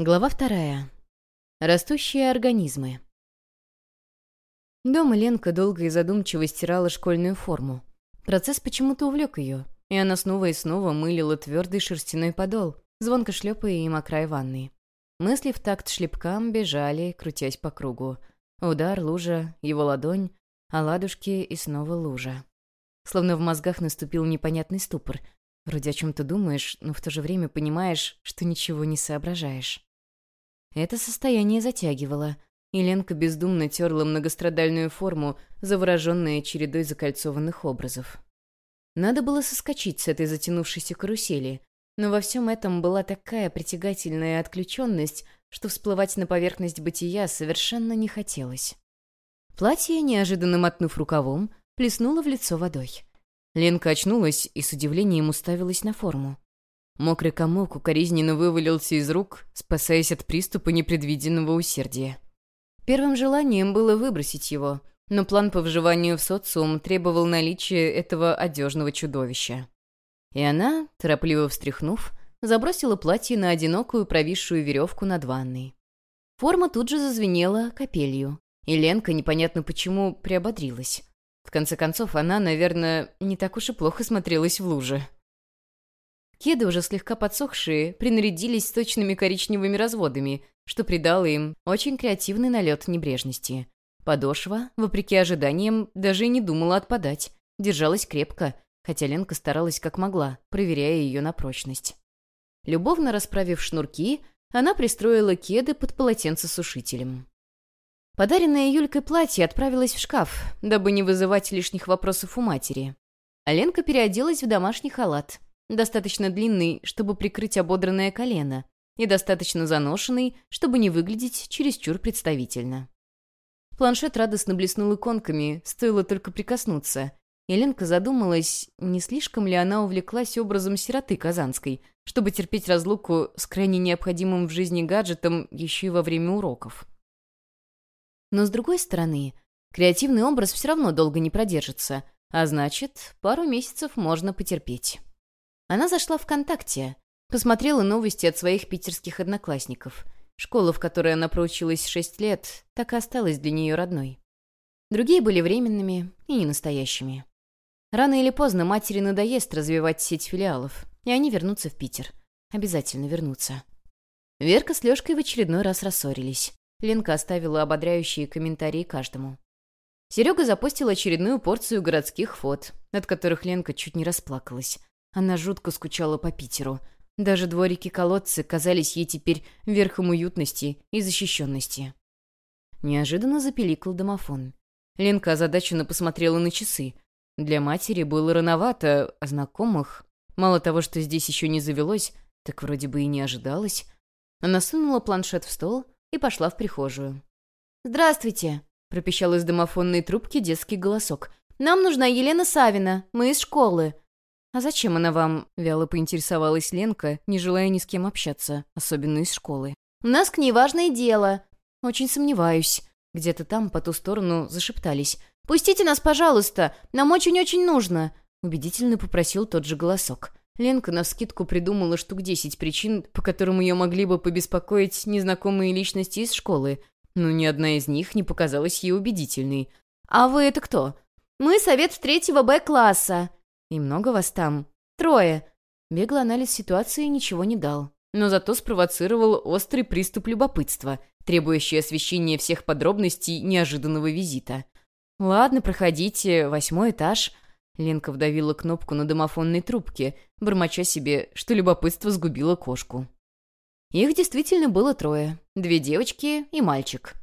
Глава вторая. Растущие организмы. Дома Ленка долго и задумчиво стирала школьную форму. Процесс почему-то увлек ее, и она снова и снова мылила твердый шерстяной подол, звонко шлепая им о край ванны. Мысли в такт шлепкам бежали, крутясь по кругу. Удар, лужа, его ладонь, оладушки и снова лужа. Словно в мозгах наступил непонятный ступор. Вроде о чем-то думаешь, но в то же время понимаешь, что ничего не соображаешь. Это состояние затягивало, и Ленка бездумно терла многострадальную форму, завороженная чередой закольцованных образов. Надо было соскочить с этой затянувшейся карусели, но во всем этом была такая притягательная отключенность, что всплывать на поверхность бытия совершенно не хотелось. Платье, неожиданно мотнув рукавом, плеснуло в лицо водой. Ленка очнулась и с удивлением уставилась на форму. Мокрый комок укоризненно вывалился из рук, спасаясь от приступа непредвиденного усердия. Первым желанием было выбросить его, но план по вживанию в социум требовал наличия этого одежного чудовища. И она, торопливо встряхнув, забросила платье на одинокую провисшую веревку над ванной. Форма тут же зазвенела капелью, и Ленка непонятно почему приободрилась. В конце концов, она, наверное, не так уж и плохо смотрелась в луже. Кеды, уже слегка подсохшие, принарядились точными коричневыми разводами, что придало им очень креативный налет небрежности. Подошва, вопреки ожиданиям, даже и не думала отпадать, держалась крепко, хотя Ленка старалась как могла, проверяя ее на прочность. Любовно расправив шнурки, она пристроила кеды под полотенцесушителем. Подаренное Юлькой платье отправилось в шкаф, дабы не вызывать лишних вопросов у матери. А переоделась в домашний халат, достаточно длинный, чтобы прикрыть ободранное колено, и достаточно заношенный, чтобы не выглядеть чересчур представительно. Планшет радостно блеснул иконками, стоило только прикоснуться. И Ленка задумалась, не слишком ли она увлеклась образом сироты Казанской, чтобы терпеть разлуку с крайне необходимым в жизни гаджетом еще и во время уроков. Но с другой стороны, креативный образ все равно долго не продержится, а значит, пару месяцев можно потерпеть. Она зашла в ВКонтакте, посмотрела новости от своих питерских одноклассников. Школа, в которой она проучилась шесть лет, так и осталась для нее родной. Другие были временными и не настоящими. Рано или поздно матери надоест развивать сеть филиалов, и они вернутся в Питер. Обязательно вернутся. Верка с Лёшкой в очередной раз рассорились. Ленка оставила ободряющие комментарии каждому. Серега запостил очередную порцию городских фот, от которых Ленка чуть не расплакалась. Она жутко скучала по Питеру. Даже дворики-колодцы казались ей теперь верхом уютности и защищенности. Неожиданно запеликал домофон. Ленка озадаченно посмотрела на часы. Для матери было рановато, а знакомых... Мало того, что здесь еще не завелось, так вроде бы и не ожидалось. Она сунула планшет в стол и пошла в прихожую. «Здравствуйте!» — пропищал из домофонной трубки детский голосок. «Нам нужна Елена Савина. Мы из школы. «А зачем она вам?» — вяло поинтересовалась Ленка, не желая ни с кем общаться, особенно из школы. «У нас к ней важное дело». «Очень сомневаюсь». Где-то там, по ту сторону, зашептались. «Пустите нас, пожалуйста! Нам очень-очень нужно!» Убедительно попросил тот же голосок. Ленка навскидку придумала штук десять причин, по которым ее могли бы побеспокоить незнакомые личности из школы, но ни одна из них не показалась ей убедительной. «А вы это кто?» «Мы совет третьего Б-класса», «И много вас там?» «Трое». Беглый анализ ситуации ничего не дал, но зато спровоцировал острый приступ любопытства, требующий освещения всех подробностей неожиданного визита. «Ладно, проходите, восьмой этаж». Ленка вдавила кнопку на домофонной трубке, бормоча себе, что любопытство сгубило кошку. Их действительно было трое. Две девочки и мальчик.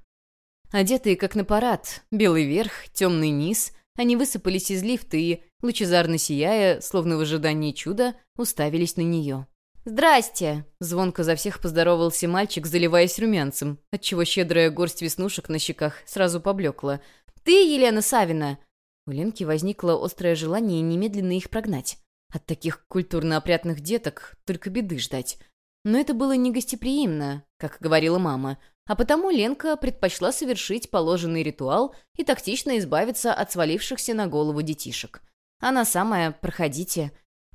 Одетые как на парад, белый верх, темный низ, они высыпались из лифта и, лучезарно сияя, словно в ожидании чуда, уставились на нее. «Здрасте!» — звонко за всех поздоровался мальчик, заливаясь румянцем, отчего щедрая горсть веснушек на щеках сразу поблекла. «Ты Елена Савина!» У Ленки возникло острое желание немедленно их прогнать. От таких культурно-опрятных деток только беды ждать. Но это было негостеприимно, как говорила мама, а потому Ленка предпочла совершить положенный ритуал и тактично избавиться от свалившихся на голову детишек. Она самая «проходите».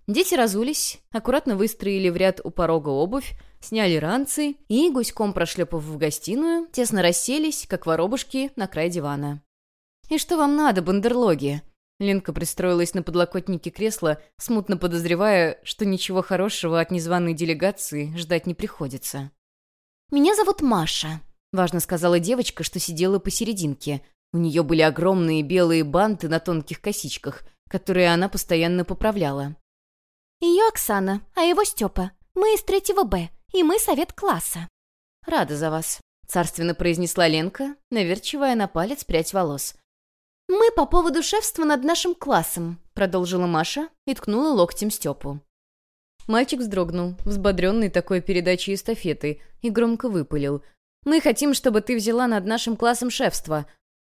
Дети разулись, аккуратно выстроили в ряд у порога обувь, сняли ранцы и, гуськом прошлепав в гостиную, тесно расселись, как воробушки, на край дивана. «И что вам надо, бандерлоги?» Ленка пристроилась на подлокотнике кресла, смутно подозревая, что ничего хорошего от незваной делегации ждать не приходится. «Меня зовут Маша», — важно сказала девочка, что сидела посерединке. У нее были огромные белые банты на тонких косичках, которые она постоянно поправляла. «Ее Оксана, а его Степа. Мы из третьего Б, и мы совет класса». «Рада за вас», — царственно произнесла Ленка, наверчивая на палец прядь волос. «Мы по поводу шефства над нашим классом», — продолжила Маша и ткнула локтем Степу. Мальчик вздрогнул, взбодренный такой передачей эстафеты, и громко выпалил. «Мы хотим, чтобы ты взяла над нашим классом шефство».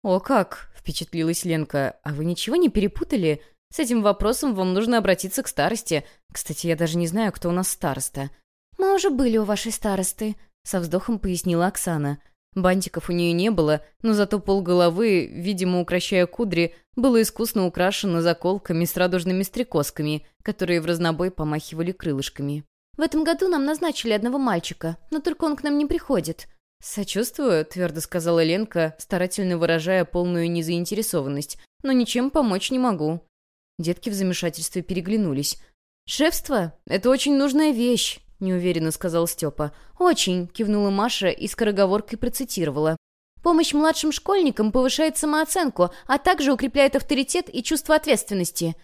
«О, как!» — впечатлилась Ленка. «А вы ничего не перепутали? С этим вопросом вам нужно обратиться к старости. Кстати, я даже не знаю, кто у нас староста». «Мы уже были у вашей старосты», — со вздохом пояснила Оксана. Бантиков у нее не было, но зато полголовы, видимо, укращая кудри, было искусно украшено заколками с радужными стрекозками, которые в разнобой помахивали крылышками. «В этом году нам назначили одного мальчика, но только он к нам не приходит». «Сочувствую», — твердо сказала Ленка, старательно выражая полную незаинтересованность, «но ничем помочь не могу». Детки в замешательстве переглянулись. «Шефство — это очень нужная вещь неуверенно сказал Степа. «Очень», — кивнула Маша и скороговоркой процитировала. «Помощь младшим школьникам повышает самооценку, а также укрепляет авторитет и чувство ответственности».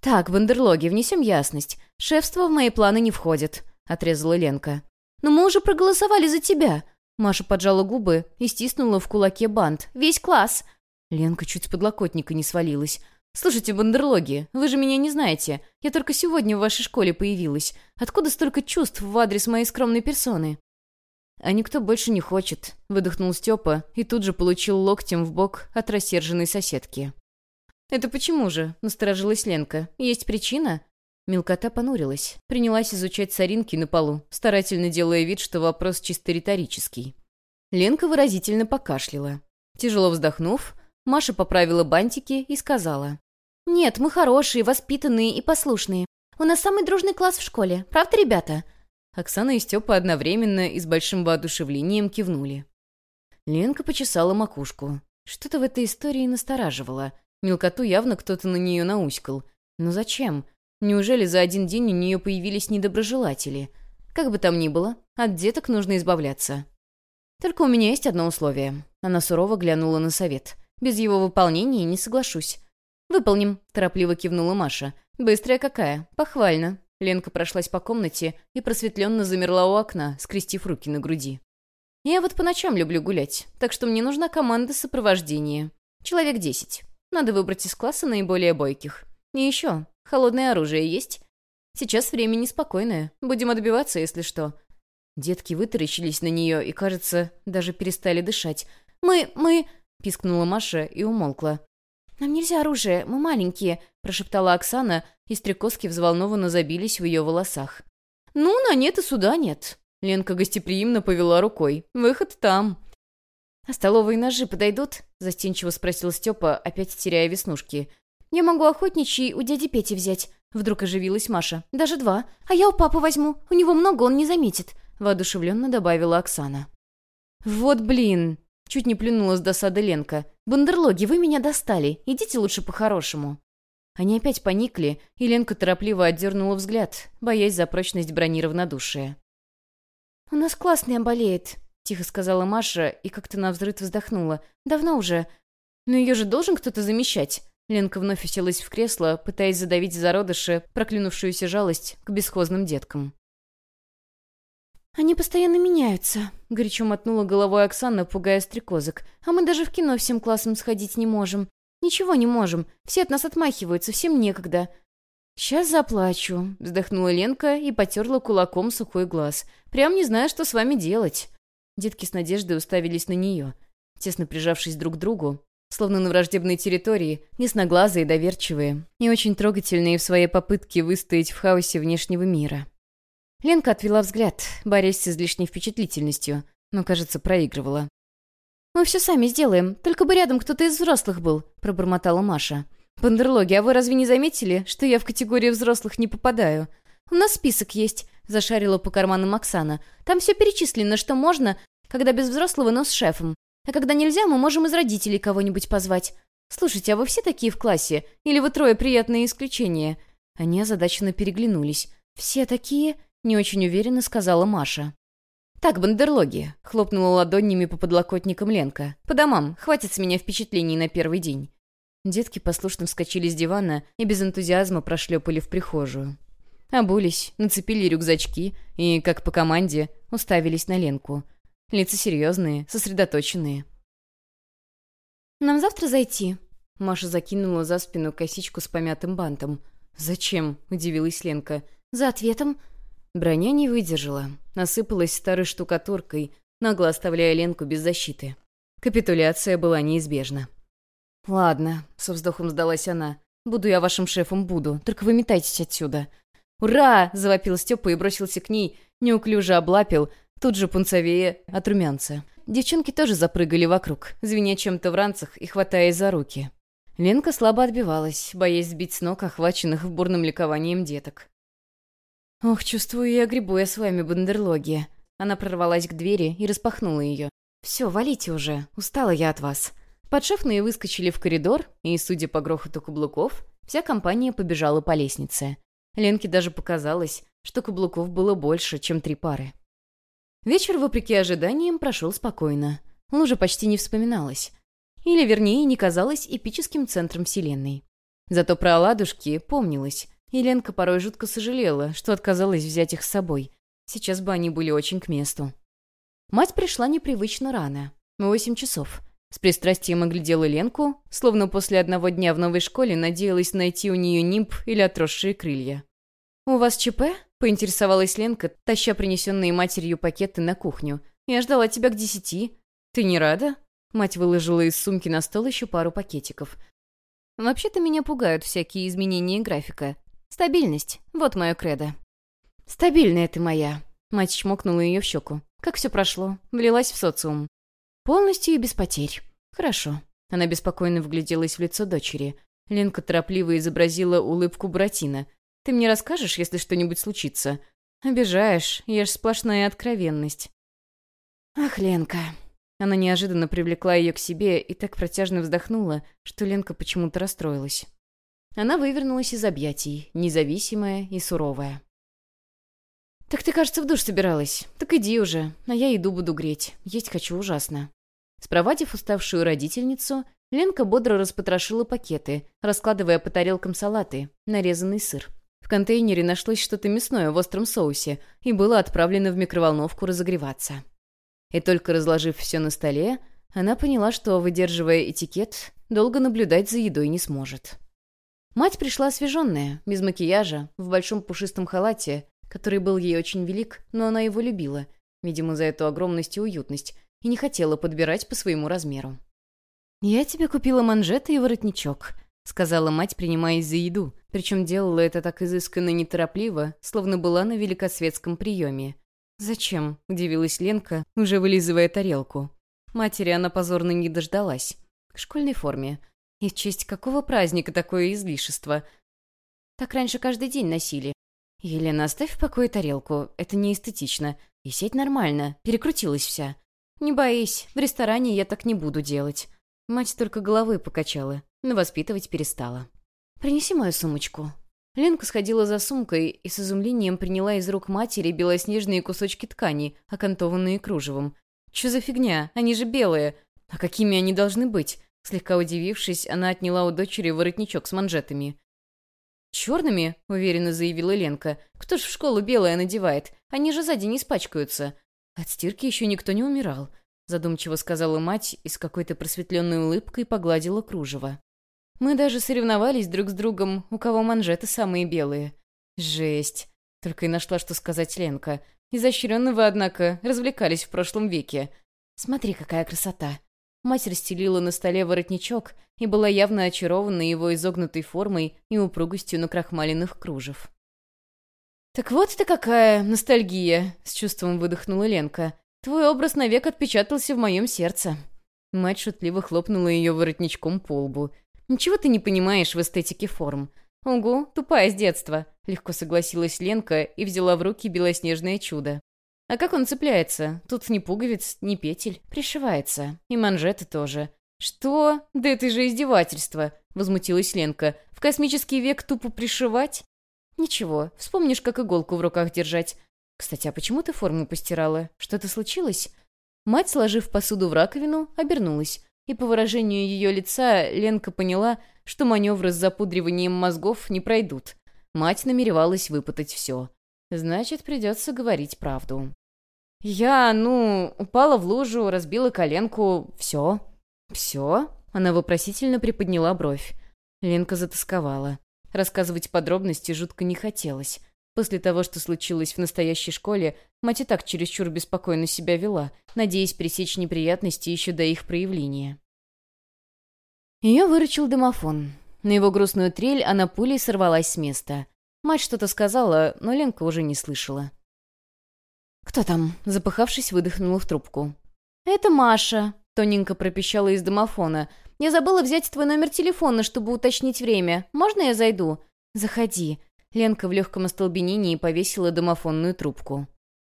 «Так, бандерлоги, внесем ясность. Шефство в мои планы не входит», — отрезала Ленка. «Но мы уже проголосовали за тебя». Маша поджала губы и стиснула в кулаке бант. «Весь класс!» Ленка чуть с подлокотника не свалилась. «Слушайте, бандерлоги, вы же меня не знаете. Я только сегодня в вашей школе появилась. Откуда столько чувств в адрес моей скромной персоны?» «А никто больше не хочет», — выдохнул Степа и тут же получил локтем в бок от рассерженной соседки. «Это почему же?» — насторожилась Ленка. «Есть причина?» Мелкота понурилась, принялась изучать соринки на полу, старательно делая вид, что вопрос чисто риторический. Ленка выразительно покашляла. Тяжело вздохнув, Маша поправила бантики и сказала. «Нет, мы хорошие, воспитанные и послушные. У нас самый дружный класс в школе. Правда, ребята?» Оксана и Степа одновременно и с большим воодушевлением кивнули. Ленка почесала макушку. Что-то в этой истории настораживало. Мелкоту явно кто-то на нее науськал. Но зачем? Неужели за один день у нее появились недоброжелатели? Как бы там ни было, от деток нужно избавляться. Только у меня есть одно условие. Она сурово глянула на совет. Без его выполнения не соглашусь. «Выполним», — торопливо кивнула Маша. «Быстрая какая. Похвально». Ленка прошлась по комнате и просветленно замерла у окна, скрестив руки на груди. «Я вот по ночам люблю гулять, так что мне нужна команда сопровождения. Человек десять. Надо выбрать из класса наиболее бойких. И еще, холодное оружие есть? Сейчас время неспокойное. Будем отбиваться, если что». Детки вытаращились на нее и, кажется, даже перестали дышать. «Мы... мы...» — пискнула Маша и умолкла. «Нам нельзя оружие, мы маленькие», — прошептала Оксана, и стрекозки взволнованно забились в ее волосах. «Ну, на нет и сюда нет». Ленка гостеприимно повела рукой. «Выход там». «А столовые ножи подойдут?» — застенчиво спросил Степа, опять теряя веснушки. «Я могу охотничий у дяди Пети взять», — вдруг оживилась Маша. «Даже два. А я у папы возьму. У него много, он не заметит», — воодушевленно добавила Оксана. «Вот блин!» Чуть не плюнула с досады Ленка. «Бандерлоги, вы меня достали. Идите лучше по-хорошему». Они опять поникли, и Ленка торопливо отдернула взгляд, боясь за прочность брони равнодушия. «У нас классная болеет», — тихо сказала Маша и как-то навзрыд вздохнула. «Давно уже. Но ее же должен кто-то замещать». Ленка вновь уселась в кресло, пытаясь задавить зародыши проклянувшуюся жалость к бесхозным деткам. «Они постоянно меняются», — горячо мотнула головой Оксана, пугая стрекозок. «А мы даже в кино всем классом сходить не можем. Ничего не можем. Все от нас отмахиваются, всем некогда». «Сейчас заплачу», — вздохнула Ленка и потерла кулаком сухой глаз. «Прям не знаю, что с вами делать». Детки с надеждой уставились на нее, тесно прижавшись друг к другу, словно на враждебной территории, несноглазые, доверчивые и очень трогательные в своей попытке выстоять в хаосе внешнего мира. Ленка отвела взгляд, борясь с излишней впечатлительностью, но, кажется, проигрывала. «Мы все сами сделаем, только бы рядом кто-то из взрослых был», — пробормотала Маша. «Бандерлоги, а вы разве не заметили, что я в категорию взрослых не попадаю? У нас список есть», — зашарила по карманам Оксана. «Там все перечислено, что можно, когда без взрослого, но с шефом. А когда нельзя, мы можем из родителей кого-нибудь позвать. Слушайте, а вы все такие в классе? Или вы трое приятные исключения?» Они озадаченно переглянулись. «Все такие?» — не очень уверенно сказала Маша. «Так, бандерлоги», — хлопнула ладонями по подлокотникам Ленка. «По домам, хватит с меня впечатлений на первый день». Детки послушно вскочили с дивана и без энтузиазма прошлепали в прихожую. Обулись, нацепили рюкзачки и, как по команде, уставились на Ленку. Лица серьезные, сосредоточенные. «Нам завтра зайти?» Маша закинула за спину косичку с помятым бантом. «Зачем?» — удивилась Ленка. «За ответом». Броня не выдержала. Насыпалась старой штукатуркой, нагло оставляя Ленку без защиты. Капитуляция была неизбежна. «Ладно», — со вздохом сдалась она. «Буду я вашим шефом, буду. Только вы метайтесь отсюда». «Ура!» — завопил Степа и бросился к ней, неуклюже облапил, тут же пунцовее от румянца. Девчонки тоже запрыгали вокруг, звеня чем-то в ранцах и хватаясь за руки. Ленка слабо отбивалась, боясь сбить с ног охваченных бурным ликованием деток. «Ох, чувствую я грибу я с вами, бандерлоги». Она прорвалась к двери и распахнула ее. «Все, валите уже, устала я от вас». Подшефные выскочили в коридор, и, судя по грохоту каблуков, вся компания побежала по лестнице. Ленке даже показалось, что каблуков было больше, чем три пары. Вечер, вопреки ожиданиям, прошел спокойно. Лужа почти не вспоминалась. Или, вернее, не казалась эпическим центром вселенной. Зато про оладушки помнилось, и порой жутко сожалела, что отказалась взять их с собой. Сейчас бы они были очень к месту. Мать пришла непривычно рано, восемь часов — с пристрастием оглядела Ленку, словно после одного дня в новой школе надеялась найти у нее нимб или отросшие крылья. «У вас ЧП?» — поинтересовалась Ленка, таща принесенные матерью пакеты на кухню. «Я ждала тебя к десяти. Ты не рада?» Мать выложила из сумки на стол еще пару пакетиков. «Вообще-то меня пугают всякие изменения графика. Стабильность — вот мое кредо». «Стабильная ты моя», — мать чмокнула ее в щеку. «Как все прошло? Влилась в социум». «Полностью и без потерь. Хорошо». Она беспокойно вгляделась в лицо дочери. Ленка торопливо изобразила улыбку Буратино. «Ты мне расскажешь, если что-нибудь случится?» «Обижаешь, ешь сплошная откровенность». «Ах, Ленка». Она неожиданно привлекла ее к себе и так протяжно вздохнула, что Ленка почему-то расстроилась. Она вывернулась из объятий, независимая и суровая. «Так ты, кажется, в душ собиралась. Так иди уже, а я еду буду греть. Есть хочу ужасно». Спровадив уставшую родительницу, Ленка бодро распотрошила пакеты, раскладывая по тарелкам салаты, нарезанный сыр. В контейнере нашлось что-то мясное в остром соусе и было отправлено в микроволновку разогреваться. И только разложив все на столе, она поняла, что, выдерживая этикет, долго наблюдать за едой не сможет. Мать пришла освеженная, без макияжа, в большом пушистом халате, который был ей очень велик, но она его любила, видимо, за эту огромность и уютность, и не хотела подбирать по своему размеру. «Я тебе купила манжеты и воротничок», — сказала мать, принимаясь за еду, причем делала это так изысканно неторопливо, словно была на великосветском приеме. «Зачем?» — удивилась Ленка, уже вылизывая тарелку. Матери она позорно не дождалась. К школьной форме. И в честь какого праздника такое излишество? Так раньше каждый день носили. «Елена, оставь в покое тарелку. Это неэстетично. И сеть нормально. Перекрутилась вся». «Не боись, в ресторане я так не буду делать». Мать только головой покачала, но воспитывать перестала. «Принеси мою сумочку». Ленка сходила за сумкой и с изумлением приняла из рук матери белоснежные кусочки ткани, окантованные кружевом. «Чё за фигня? Они же белые. А какими они должны быть?» Слегка удивившись, она отняла у дочери воротничок с манжетами. «Черными?» — уверенно заявила Ленка. «Кто ж в школу белое надевает? Они же сзади не испачкаются». «От стирки еще никто не умирал», — задумчиво сказала мать и с какой-то просветленной улыбкой погладила кружево. «Мы даже соревновались друг с другом, у кого манжеты самые белые». «Жесть!» — только и нашла, что сказать Ленка. «Изощренно вы, однако, развлекались в прошлом веке. Смотри, какая красота!» Мать расстелила на столе воротничок и была явно очарована его изогнутой формой и упругостью накрахмаленных кружев. «Так вот ты какая ностальгия!» — с чувством выдохнула Ленка. «Твой образ навек отпечатался в моем сердце». Мать шутливо хлопнула ее воротничком по лбу. Ничего ты не понимаешь в эстетике форм. «Угу, тупая с детства», — легко согласилась Ленка и взяла в руки белоснежное чудо. «А как он цепляется? Тут ни пуговиц, ни петель. Пришивается. И манжеты тоже». «Что? Да это же издевательство!» — возмутилась Ленка. «В космический век тупо пришивать?» «Ничего, вспомнишь, как иголку в руках держать. Кстати, а почему ты форму постирала? Что-то случилось?» Мать, сложив посуду в раковину, обернулась и по выражению ее лица Ленка поняла, что маневры с запудриванием мозгов не пройдут. Мать намеревалась выпытать все. Значит, придется говорить правду. «Я, ну, упала в лужу, разбила коленку. Все». «Все?» Она вопросительно приподняла бровь. Ленка затасковала. Рассказывать подробности жутко не хотелось. После того, что случилось в настоящей школе, мать и так чересчур беспокойно себя вела, надеясь пресечь неприятности еще до их проявления. Ее выручил домофон. На его грустную трель она пулей сорвалась с места. Мать что-то сказала, но Ленка уже не слышала. «Кто там?» — запыхавшись, выдохнула в трубку. «Это Маша», — тоненько пропищала из домофона. «Я забыла взять твой номер телефона, чтобы уточнить время. Можно я зайду?» «Заходи», Ленка в легком остолбенении повесила домофонную трубку.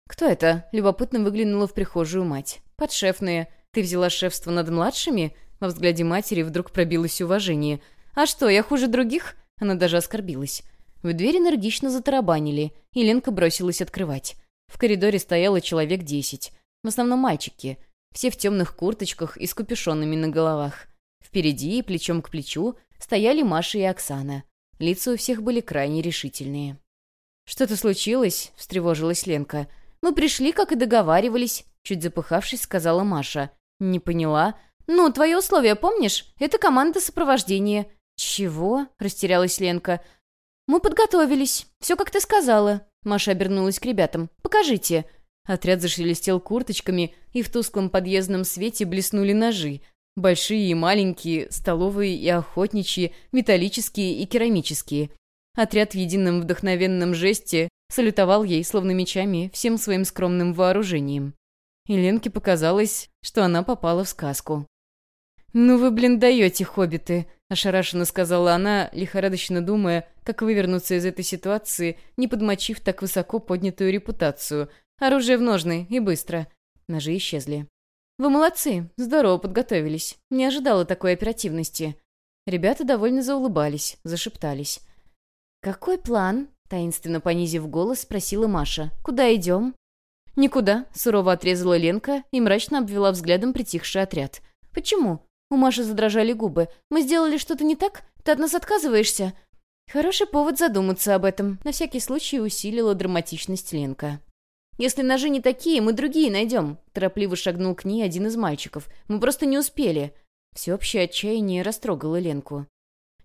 «Кто это?» — любопытно выглянула в прихожую мать. «Подшефные. Ты взяла шефство над младшими?» Во взгляде матери вдруг пробилось уважение. «А что, я хуже других?» Она даже оскорбилась. В дверь энергично затарабанили, и Ленка бросилась открывать. В коридоре стояло человек десять. В основном мальчики. Все в темных курточках и с капюшонами на головах. Впереди, плечом к плечу, стояли Маша и Оксана. Лица у всех были крайне решительные. «Что-то случилось?» — встревожилась Ленка. «Мы пришли, как и договаривались», — чуть запыхавшись, сказала Маша. «Не поняла. Ну, твои условия помнишь? Это команда сопровождения». «Чего?» — растерялась Ленка. «Мы подготовились. Все, как ты сказала». Маша обернулась к ребятам. «Покажите». Отряд зашелестел курточками, и в тусклом подъездном свете блеснули ножи — Большие и маленькие, столовые и охотничьи, металлические и керамические. Отряд в едином вдохновенном жесте салютовал ей, словно мечами, всем своим скромным вооружением. И Ленке показалось, что она попала в сказку. «Ну вы, блин, даете, хоббиты!» — ошарашенно сказала она, лихорадочно думая, как вывернуться из этой ситуации, не подмочив так высоко поднятую репутацию. Оружие в ножны, и быстро. Ножи исчезли. «Вы молодцы, здорово подготовились. Не ожидала такой оперативности». Ребята довольно заулыбались, зашептались. «Какой план?» — таинственно понизив голос, спросила Маша. «Куда идем?» «Никуда», — сурово отрезала Ленка и мрачно обвела взглядом притихший отряд. «Почему?» У Маши задрожали губы. «Мы сделали что-то не так? Ты от нас отказываешься?» Хороший повод задуматься об этом. На всякий случай усилила драматичность Ленка. «Если ножи не такие, мы другие найдем», — торопливо шагнул к ней один из мальчиков. «Мы просто не успели». Всеобщее отчаяние растрогало Ленку.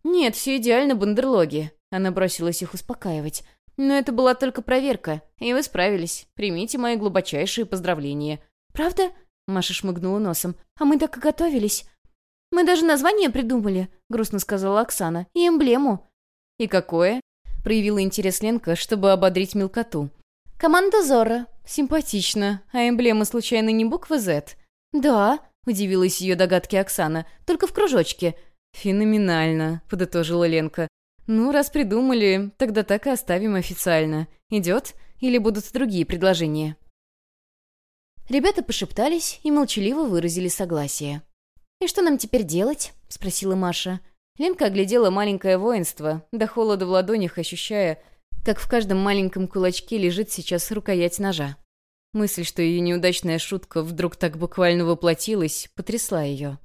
«Нет, все идеально, бандерлоги», — она бросилась их успокаивать. «Но это была только проверка, и вы справились. Примите мои глубочайшие поздравления». «Правда?» — Маша шмыгнула носом. «А мы так и готовились». «Мы даже название придумали», — грустно сказала Оксана. «И эмблему». «И какое?» — проявила интерес Ленка, чтобы ободрить мелкоту. «Команда Зора. Симпатично. А эмблема случайно не буква Z?» «Да», — удивилась ее догадки Оксана, — «только в кружочке». «Феноменально», — подытожила Ленка. «Ну, раз придумали, тогда так и оставим официально. Идет? Или будут другие предложения?» Ребята пошептались и молчаливо выразили согласие. «И что нам теперь делать?» — спросила Маша. Ленка оглядела маленькое воинство, до холода в ладонях ощущая, как в каждом маленьком кулачке лежит сейчас рукоять ножа. Мысль, что ее неудачная шутка вдруг так буквально воплотилась, потрясла ее.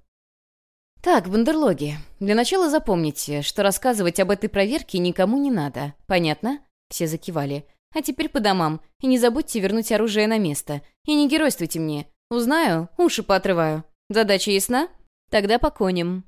«Так, бандерлоги, для начала запомните, что рассказывать об этой проверке никому не надо. Понятно?» Все закивали. «А теперь по домам. И не забудьте вернуть оружие на место. И не геройствуйте мне. Узнаю, уши поотрываю. Задача ясна? Тогда по коням».